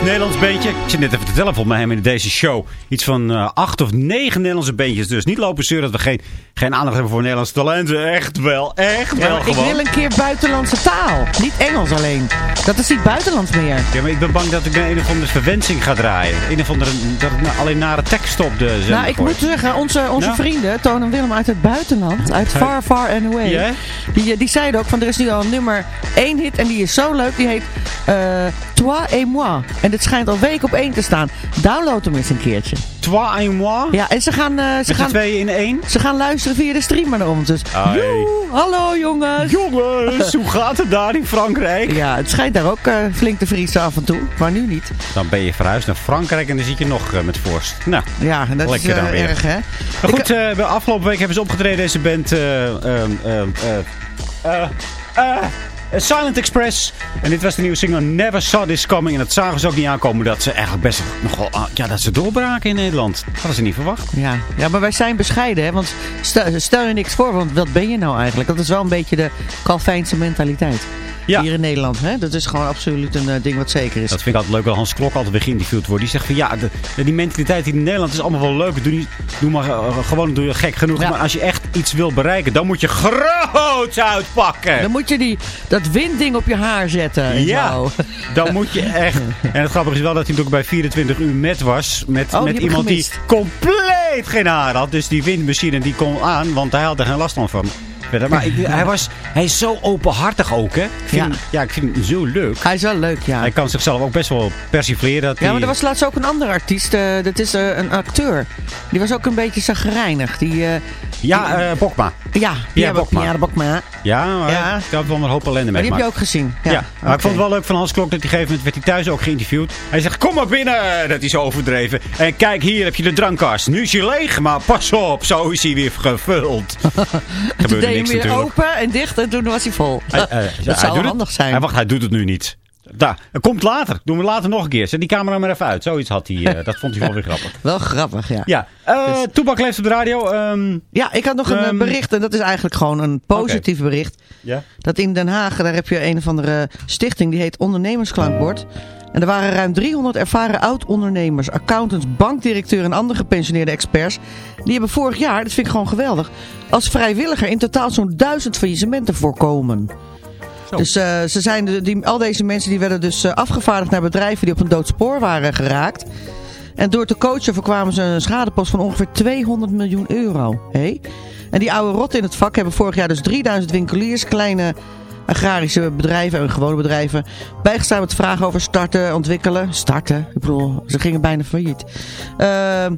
Nederlands beentje. Ik zit net even te tellen volgens mij in deze show. Iets van eh, acht of negen Nederlandse beentjes. Dus niet lopen zeuren dat we geen, geen aandacht hebben voor Nederlandse talenten. Echt wel, echt Ja, wel ik gewoon. wil een keer buitenlandse taal. Niet Engels alleen. Dat is niet buitenlands meer. Ja, maar ik ben bang dat ik een, een of andere verwensing ga draaien. Een of andere, dat ik nou alleen nare teksten op de Nou, ik moet zeggen, onze, onze Nou? vrienden, Toon en Willem uit het buitenland, uit Far Far and Away, die, die zeiden ook van er is nu al nummer één hit en die is zo leuk, die heet eh Toi et moi. En dit schijnt al week op één te staan. Download hem eens een keertje. Toi et moi? Ja, en ze gaan, eh, ze Met gaan, tweeën in één? ze gaan luisteren via de stream maar om. Dus, joe, hallo jongens. Jongens, <laughs> hoe gaat het daar in Frankrijk? Ja, het schijnt daar ook eh, flink te vriezen af en toe, maar nu niet. Dan ben je verhuisd naar Frankrijk en dan zit je nog eh, met vorst. Nou, Ja, en dat Lekker is dan weer. erg hè. Maar goed, eh, de afgelopen week hebben ze opgetreden, deze band. eh, eh, Silent Express. En dit was de nieuwe single Never Saw This Coming. En dat zagen ze ook niet aankomen dat ze eigenlijk best nogal... ah, ja, dat ze doorbraken in Nederland. Dat hadden ze niet verwacht. Ja, ja, maar wij zijn bescheiden, hè? want stel, stel je niks voor, want wat ben je nou eigenlijk? Dat is wel een beetje de Calvijnse mentaliteit Ja. hier in Nederland. Hè? Dat is gewoon absoluut een eh, ding wat zeker is. Dat vind ik altijd leuk, dat Hans Klok altijd weer geïnterviewd wordt. Die zegt van ja, de, die mentaliteit hier in Nederland is allemaal wel leuk. Doe, niet, doe maar eh, gewoon doe je gek genoeg. Ja. Maar als je echt iets wil bereiken, dan moet je groot uitpakken. Dan moet je die, dat windding op je haar zetten. En Ja, zo. dan moet je echt... En het grappige is wel dat hij natuurlijk bij 24 uur met was. Met, Oh, met iemand die compleet geen haar had. Dus die windmachine die kon aan, want hij had er geen last van. Verder. Maar ik, hij, was, hij is zo openhartig ook, hè. Ik vind, Ja. ja, ik vind hem zo leuk. Hij is wel leuk, ja. Hij kan zichzelf ook best wel persifleren. Dat Ja, maar hij- er was laatst ook een andere artiest. eh, dat is eh, een acteur. Die was ook een beetje zagrijnig. Die, eh, Ja, Bokma. ja, Pierre Bokma. Pierre Bokma. Ja, maar Ja. ik had wel een hoop ellende Maar mee. die heb je ook gezien. Ja, Ja, maar ik vond het wel leuk van Hans Klok dat een gegeven moment werd hij thuis ook geïnterviewd. Hij zegt, kom maar binnen. Dat is overdreven. En kijk, hier heb je de drankkast. Nu is hij leeg, maar pas op, zo is hij weer gevuld. <laughs> Gebeurde je niks natuurlijk. open en dicht en toen was hij vol. Hij- eh, dat hij zou het- handig zijn. Hij, wacht, hij doet het nu niet. Daar, het komt later. Doen we later nog een keer. Zet die camera maar even uit. Zoiets had hij. eh, <laughs> dat vond hij wel weer grappig. Wel grappig, ja. Ja, Toebak leeft op de radio. ehm, Ja, ik had nog een eh, Ehm, bericht en dat is eigenlijk gewoon een positief bericht. ja. Dat in Den Haag, daar heb je een of andere stichting, die heet Ondernemersklankbord. En er waren ruim 300 ervaren oud-ondernemers, accountants, bankdirecteuren en andere gepensioneerde experts. Die hebben vorig jaar, dat vind ik gewoon geweldig, als vrijwilliger in totaal zo'n duizend faillissementen voorkomen. Zo. Dus eh, ze zijn de, die, al deze mensen die werden dus eh, afgevaardigd naar bedrijven die op een dood spoor waren geraakt. En door te coachen voorkwamen ze een schadepost van ongeveer 200 miljoen euro. Hey? En die oude rotten in het vak hebben vorig jaar dus 3000 winkeliers, kleine agrarische bedrijven en gewone bedrijven bijgestaan met vragen over starten, ontwikkelen. Starten? Ik bedoel, ze gingen bijna failliet. Ehm,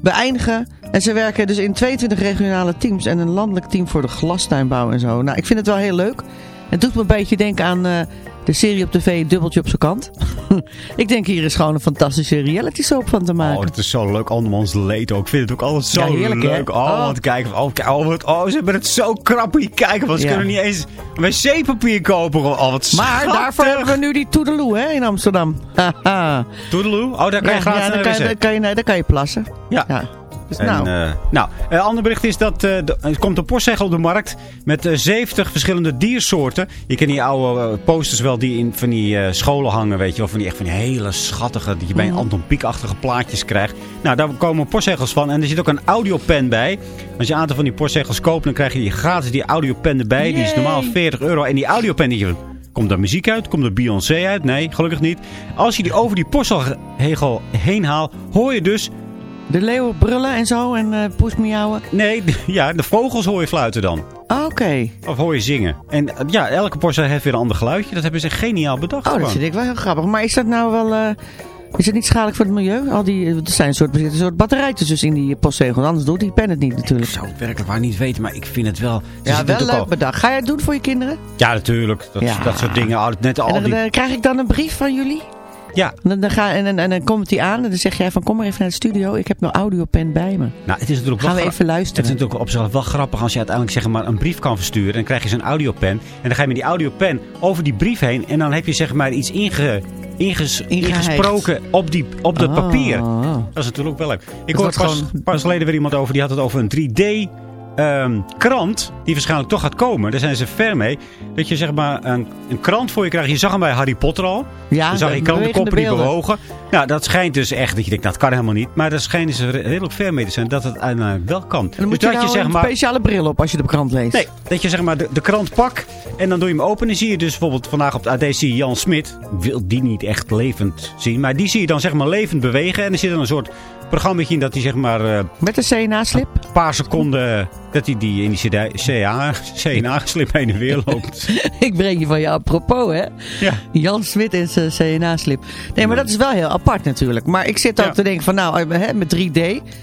beëindigen. En ze werken dus in 22 regionale teams en een landelijk team voor de glastuinbouw en zo. Nou, ik vind het wel heel leuk. Het doet me een beetje denken aan eh, de serie op tv Dubbeltje op zijn kant. <laughs> ik denk hier is gewoon een fantastische reality soap van te maken. Oh, dat is zo leuk. Andermans leed ook. Ik vind het ook altijd zo Ja, heerlijk, leuk. Oh, Oh. wat kijken. Oh, oh, wat, oh, ze hebben het zo krap hier kijken. Want ze Ja. kunnen niet eens wc-papier kopen. Oh, wat maar schattig. daarvoor hebben we nu die Toedeloe hè, in Amsterdam. <laughs> Toedeloe. Oh, daar kan je gratis ja, naar kan je, kan je, nee, dan kan je plassen. Ja. Dus En, nou, eh, nou, een ander bericht is dat eh, de- er komt een postzegel op de markt met eh, 70 verschillende diersoorten. Je kent die oude eh, posters wel die in van die eh, scholen hangen, weet je wel. Van die echt van die hele schattige, die je bij een Mhm. Anton Pieck-achtige plaatjes krijgt. Nou, daar komen postzegels van. En er zit ook een audiopen bij. Als je een aantal van die postzegels koopt, dan krijg je die gratis die audiopen erbij. Die is normaal 40 euro. En die audiopen, die je... Komt er muziek uit? Komt er Beyoncé uit? Nee, gelukkig niet. Als je die over die postzegel heen haalt, hoor je dus de leeuwen brullen en zo en eh poes miauwen. Nee, <laughs> ja, de vogels hoor je fluiten dan. Ah, Oké. Of hoor je zingen. En eh, ja, elke portie heeft weer een ander geluidje. Dat hebben ze geniaal bedacht. Oh, dat vind ik wel heel grappig. Maar is dat nou wel... eh, is het niet schadelijk voor het milieu? Al die, er zijn een soort, een soort batterijtjes dus in die postzegels. Anders doet die pen het niet natuurlijk. Ik zou het werkelijk waar niet weten, maar ik vind het wel... Ja, wel leuk al- bedacht. Ga je het doen voor je kinderen? Ja, natuurlijk. Dat, Ja. dat soort dingen. Oh, Net al en dan, die... dan krijg ik dan een brief van jullie? Ja, En dan, dan ga, en, en, en dan komt hij aan en dan zeg jij van kom maar even naar de studio. Ik heb mijn audiopen bij me. nou, het is natuurlijk wel Gaan we gra- even Het luisteren. is natuurlijk op zichzelf wel grappig als je uiteindelijk zeg maar een brief kan versturen. En dan krijg je zo'n audiopen. En dan ga je met die audiopen over die brief heen. En dan heb je zeg maar iets inge, inges, ingesproken op, die, op dat Oh. papier. Dat is natuurlijk ook wel leuk. Ik Het hoorde pas, gewoon- pas geleden weer iemand over. Die had het over een 3D ehm, krant, die waarschijnlijk toch gaat komen, daar zijn ze ver mee, dat je zeg maar een, een krant voor je krijgt. Je zag hem bij Harry Potter al. Ja, Dan zag je de krantenkoppen die bewogen. Nou, dat schijnt dus echt, dat je denkt, dat kan helemaal niet. Maar daar schijnen ze redelijk ver mee te zijn dat het uiteindelijk wel kan. En dan moet je dat nou een speciale bril op als je de krant leest. Nee, dat je zeg maar de, de krant pak en dan doe je hem open en zie je dus bijvoorbeeld vandaag op de AD zie je Jan Smit. Wil die niet echt levend zien, maar die zie je dan zeg maar levend bewegen. En er zit dan een soort programma in dat hij zeg maar... eh, Met een CNA-slip? Een paar seconden dat hij die in die CNA-slip heen en weer loopt. <laughs> Ik breng je van je apropos, hè? Ja. Jan Smit en zijn CNA-slip. Nee, maar dat is wel heel apart natuurlijk. Maar ik zit ook Ja. te denken van, nou, hè, met 3D...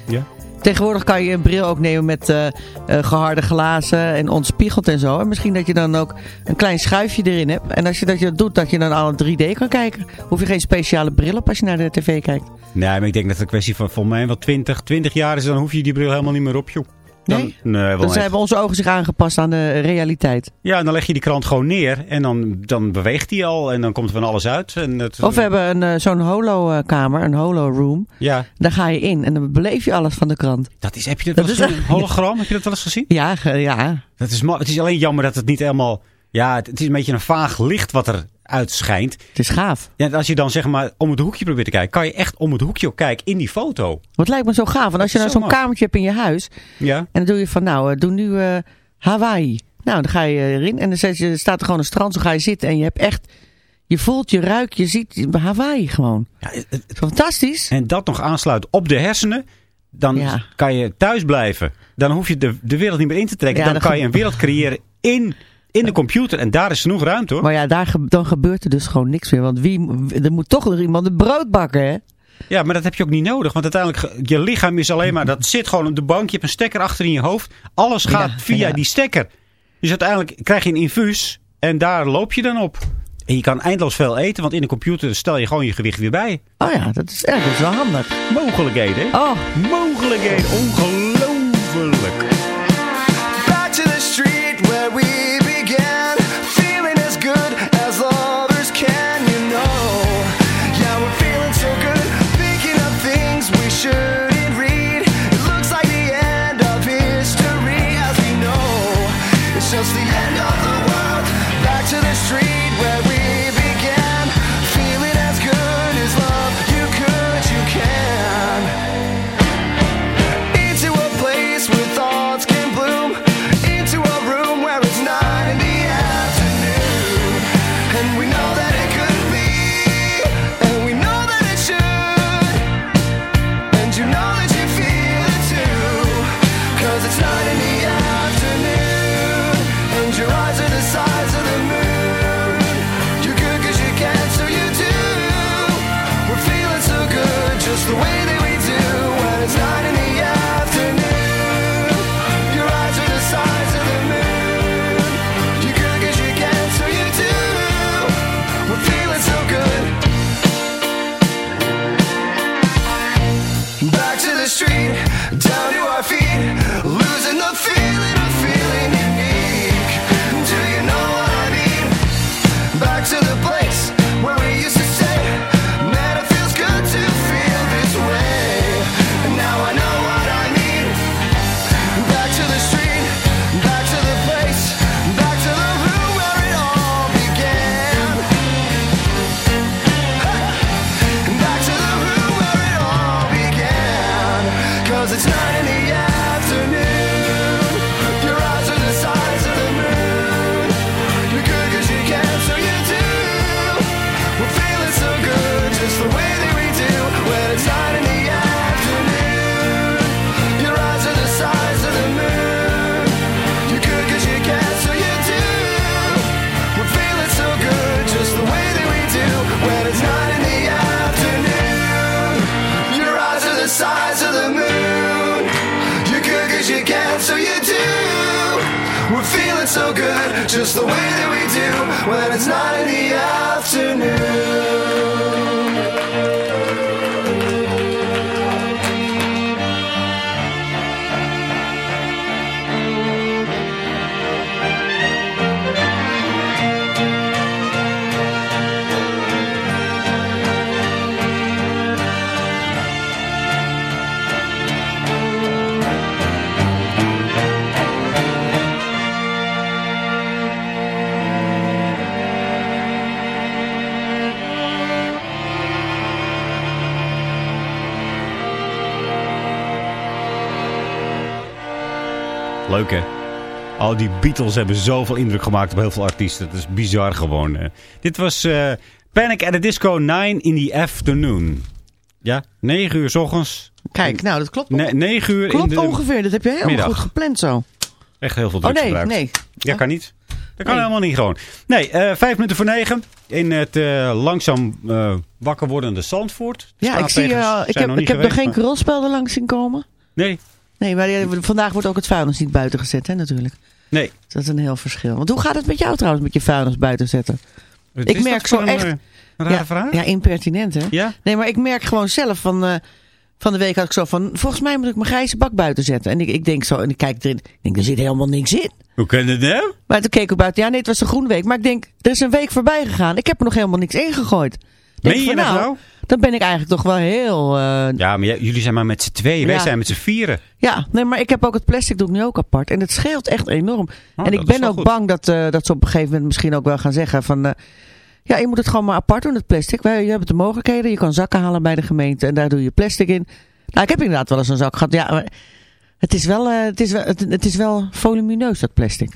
Ja. Tegenwoordig kan je een bril ook nemen met eh, eh, geharde glazen en ontspiegeld en zo. En misschien dat je dan ook een klein schuifje erin hebt. En als je dat je doet, dat je dan al in 3D kan kijken. Hoef je geen speciale bril op als je naar de tv kijkt. Nee, maar ik denk dat het een kwestie van volgens mij wel 20, 20 jaar is. Dan hoef je die bril helemaal niet meer op, joh. Dan, Nee? Nee, wel Dan echt. hebben onze ogen zich aangepast aan de realiteit. Ja, en dan leg je die krant gewoon neer. En dan, dan beweegt die al. En dan komt er van alles uit. En het, Of we hebben een, eh, zo'n holo-kamer, een holo-room. Ja, Daar ga je in en dan beleef je alles van de krant. dat is, heb je dat, Dat wel Een hologram? Heb je dat wel eens gezien? Ja, ja. Dat is, het is alleen jammer dat het niet helemaal... Ja, het, het is een beetje een vaag licht wat er uitschijnt. het is gaaf. Ja, als je dan zeg maar om het hoekje probeert te kijken... kan je echt om het hoekje ook kijken in die foto. Wat lijkt me zo gaaf. Want als je nou zo'n kamertje hebt in je huis. Ja. En dan doe je van, nou, eh, doe nu eh, Hawaii. Nou, dan ga je erin en dan je, staat er gewoon een strand. Zo ga je zitten en je hebt echt... Je voelt, je ruikt, je ziet Hawaii gewoon. ja het- Fantastisch. en dat nog aansluiten op de hersenen... dan Ja. kan je thuis blijven. Dan hoef je de, de wereld niet meer in te trekken. Ja, dan kan je een wereld creëren in, in de computer. En daar is genoeg ruimte hoor. Maar ja, daar, ge- dan gebeurt er dus gewoon niks meer. Want wie, er moet toch nog iemand het brood bakken, hè? Ja, maar dat heb je ook niet nodig. Want uiteindelijk, je lichaam is alleen maar... Dat zit gewoon op de bank. Je hebt een stekker achter in je hoofd. Alles gaat Ja, via ja. die stekker. Dus uiteindelijk krijg je een infuus. En daar loop je dan op. En je kan eindeloos veel eten. Want in de computer stel je gewoon je gewicht weer bij. Oh ja, dat is ergens wel handig. Mogelijkheden. hè? Oh, Mogelijkheden. Ongelooflijk. Back to the street not an easy Al die Beatles hebben zoveel indruk gemaakt op heel veel artiesten. Dat is bizar gewoon. Dit was eh, Panic at the Disco 9 in the afternoon. Ja, 9 uur s ochtends. Kijk, nou, dat klopt. Ne 9 uur klopt in de ongeveer. Dat heb je middag. goed gepland zo. Echt heel veel Oh drugs nee, gebruikt. nee. Ja, kan niet. Dat kan Nee. helemaal niet gewoon. Nee, eh, vijf minuten voor negen. In het eh, langzaam wakker wordende Zandvoort. Ja, ik zie, ik heb, nog ik heb geweest, geen maar- krulspel er langs zien komen. Nee, Nee, maar eh, vandaag wordt ook het vuilnis niet buiten gezet, hè, natuurlijk. nee. Dat is een heel verschil. Want hoe gaat het met jou trouwens, met je vuilnis buiten zetten? Ik merk dat zo een, echt- eh, Een rare ja, vraag? Ja, impertinent, hè? Ja? Nee, maar ik merk gewoon zelf van... eh, van de week had ik zo van... Volgens mij moet ik mijn grijze bak buiten zetten. En ik, ik denk zo... En ik kijk erin. Ik denk, er zit helemaal niks in. Hoe kan het nou? Maar toen keek ik buiten. Ja, nee, het was de groene week. Maar ik denk, er is een week voorbij gegaan. Ik heb er nog helemaal niks ingegooid. Meen je dat nou? Dan ben ik eigenlijk toch wel heel... eh, Ja, maar jullie zijn maar met z'n tweeën. Wij zijn met z'n vieren. Ja, nee, maar ik heb ook het plastic doe ik nu ook apart. En het scheelt echt enorm. en Oh, dat ik ben ook goed. bang dat, eh, dat ze op een gegeven moment misschien ook wel gaan zeggen van... eh, ja, je moet het gewoon maar apart doen, het plastic. Wij, je hebt de mogelijkheden. Je kan zakken halen bij de gemeente en daar doe je plastic in. Nou, ik heb inderdaad wel eens een zak gehad. Ja, het is wel, het is wel, het, het is wel volumineus, dat plastic.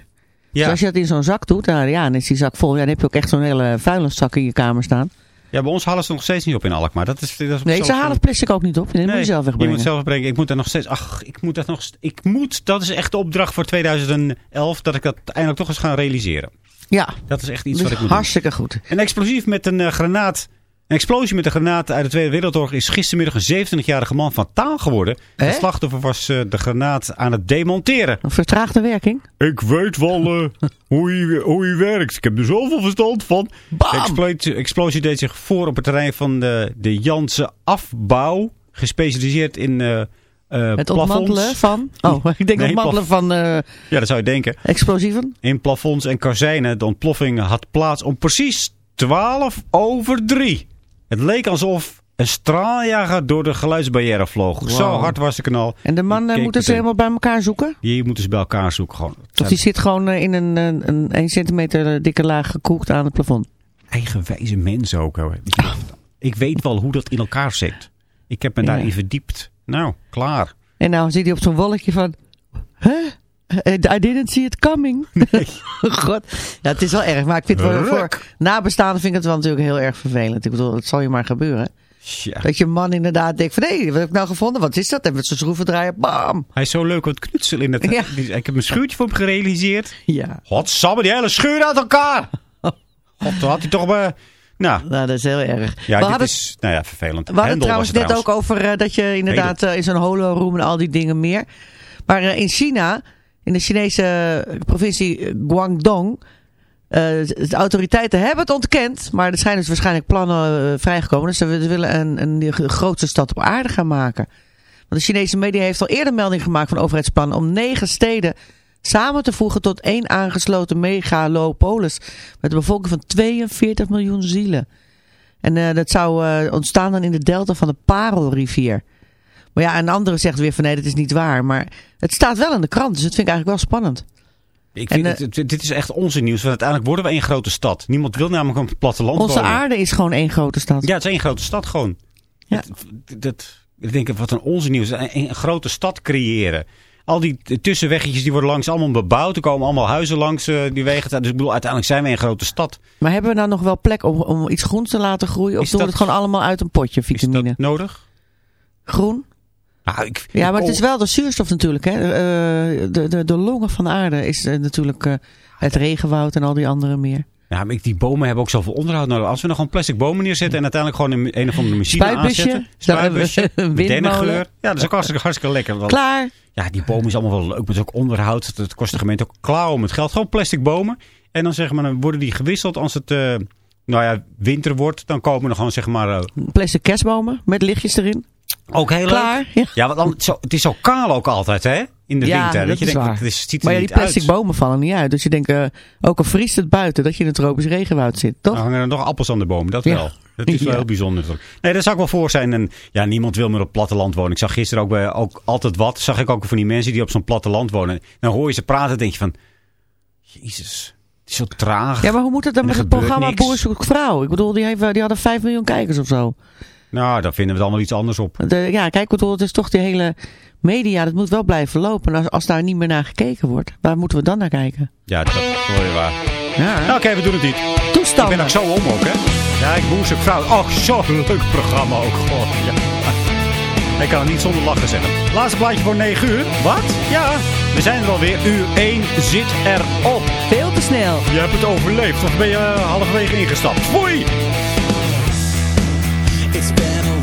Ja. Dus als je dat in zo'n zak doet, nou, ja, dan is die zak vol. Ja, dan heb je ook echt zo'n hele vuilniszak in je kamer staan. Ja, bij ons halen ze het nog steeds niet op in Alkmaar. Dat is, dat is Nee, ze halen het plastic ook niet op. Dat moet je zelf je wegbrengen. moet zelf brengen. Ik moet er nog steeds. Ach, ik moet dat nog. Ik moet. Dat is echt de opdracht voor 2011. Dat ik dat eindelijk toch eens ga realiseren. Ja, Dat is echt iets dat wat ik moet doen. hartstikke goed. Een explosief met een eh, granaat. Een explosie met een granaat uit de Tweede Wereldoorlog is gistermiddag een 27-jarige man van taal geworden. Hè? Het slachtoffer was eh, de granaat aan het demonteren. Een vertraagde werking. Ik weet wel eh, <laughs> hoe, hij, hoe hij werkt. Ik heb er zoveel verstand van. De explosie, explosie deed zich voor op het terrein van de, de Janse Afbouw. Gespecialiseerd in eh, Het plafonds. ontmantelen van... Oh, <laughs> ik denk Nee, ontmantelen van eh, Ja, dat zou je denken. explosieven. In plafonds en kazijnen. De ontploffing had plaats om precies 12 over 3. Het leek alsof een straaljager door de geluidsbarrière vloog. Wow. Zo hard was de knal. En de man eh, moeten ze helemaal bij elkaar zoeken? Die moeten ze bij elkaar zoeken. Gewoon. Of die zit gewoon eh, in een, een, een 1 centimeter eh, dikke laag gekoekt aan het plafond? eigenwijze mensen ook. Hoor. Ik weet wel hoe dat in elkaar zit. Ik heb me Ja. daarin verdiept. Nou, klaar. En nou zit hij op zo'n wolkje van... Huh? Eh, I didn't see it coming. <laughs> <laughs> God. Ja, het is wel erg. Maar ik vind voor, nabestaanden vind ik het wel natuurlijk heel erg vervelend. Ik bedoel, het zal je maar gebeuren. Dat je man inderdaad denkt van... Hé, wat heb ik nou gevonden? Wat is dat? En met zijn schroeven draaien. Bam! Hij is zo leuk aan het knutselen in het... Ja. Ik heb een schuurtje voor hem gerealiseerd. Ja. Godsamme, die hele schuur uit elkaar. God, toen had hij toch... bij. nou, Nou, dat is heel erg. ja, we dit hadden, is nou ja, vervelend. we hadden Hendel trouwens net het ook over eh, dat je inderdaad eh, in zo'n holoroom en al die dingen meer. Maar eh, in China, in de Chinese eh, provincie eh, Guangdong... eh, de autoriteiten hebben het ontkend, maar er zijn dus waarschijnlijk plannen vrijgekomen. Dus ze willen- een, een, grootste stad op aarde gaan maken. Want de Chinese media heeft al eerder melding gemaakt van overheidsplannen om negen steden samen te voegen tot één aangesloten megalopolis. Met een bevolking van 42 miljoen zielen. En dat zou ontstaan dan in de delta van de Parelrivier. Maar ja, een andere zegt weer van nee, dat is niet waar. Maar het staat wel in de krant, dus dat vind ik eigenlijk wel spannend. Ik vind En, het, dit is echt onze nieuws. Want uiteindelijk worden we één grote stad. Niemand wil namelijk het platteland Onze wonen. aarde is gewoon één grote stad. Ja, het is één grote stad gewoon. Ja. Dat, dat, ik denk, wat een onze nieuws. Een, een grote stad creëren. Al die tussenweggetjes die worden langs allemaal bebouwd. Er komen allemaal huizen langs eh, die wegen. Dus ik bedoel, uiteindelijk zijn we een grote stad. Maar hebben we nou nog wel plek om, om iets groens te laten groeien? Of Is doen we het gewoon allemaal uit een potje Is vitamine? dat nodig? Groen? Nou, ik, Ja, ik- maar het is wel de zuurstof natuurlijk. Hè? Eh, de, de, de longen van de aarde is eh, natuurlijk eh, het regenwoud en al die andere meer. Ja, maar die bomen hebben ook zoveel onderhoud nodig. Als we nog gewoon plastic bomen neerzetten en uiteindelijk gewoon een, een of andere machine Spuitbusje. aanzetten. Spuitbusje. <laughs> windmolen. Ja, dat is ook hartstikke, hartstikke lekker. Want, Klaar. ja, die bomen is allemaal wel leuk. Maar het is ook onderhoud. Het kost de gemeente ook klauwen om het geld. Gewoon plastic bomen. En dan zeg maar, dan worden die gewisseld als het nou ja, winter wordt. Dan komen er gewoon zeg maar Plastic kerstbomen met lichtjes erin. Ook heel Klaar. leuk. Ja. Ja, want dan, zo, het is zo kaal ook altijd hè. In de Ja, winter. dat je is denkt, het is, ziet er Maar ja, die plastic uit. bomen vallen niet uit. Dus je denkt, eh, ook al vriest het buiten, dat je in het tropisch regenwoud zit. Toch? Dan hangen er nog appels aan de boom, dat Ja. wel. Dat is <laughs> wel heel bijzonder. Nee, dat zou ik wel voor zijn. En ja, niemand wil meer op het platteland wonen. Ik zag gisteren ook bij ook altijd wat. Zag ik ook van die mensen die op zo'n platteland wonen. Dan hoor je ze praten, denk je van... Jezus, het is zo traag. Ja, maar hoe moet het dan met het programma niks. Boer zoekt vrouw? Ik bedoel, die, heeft, die hadden 5 miljoen kijkers of zo. Nou, dan vinden we het allemaal iets anders op. De, ja, kijk, bedoel, het is toch die hele media, dat moet wel blijven lopen. En als, als daar niet meer naar gekeken wordt, waar moeten we dan naar kijken? Ja, dat wel weer waar. Ja, Nou, Oké, we doen het niet. Toestanden. Ik ben ook zo om ook, hè. Ja, ik moest een vrouw. Och, zo'n leuk programma ook gewoon. Ja. Ik kan het niet zonder lachen zeggen. Laatste plaatje voor 9 uur. Wat? Ja, we zijn er alweer. Uur 1 zit erop. Veel te snel. Je hebt het overleefd. Of ben je eh, halverwege ingestapt? Foei! It's been a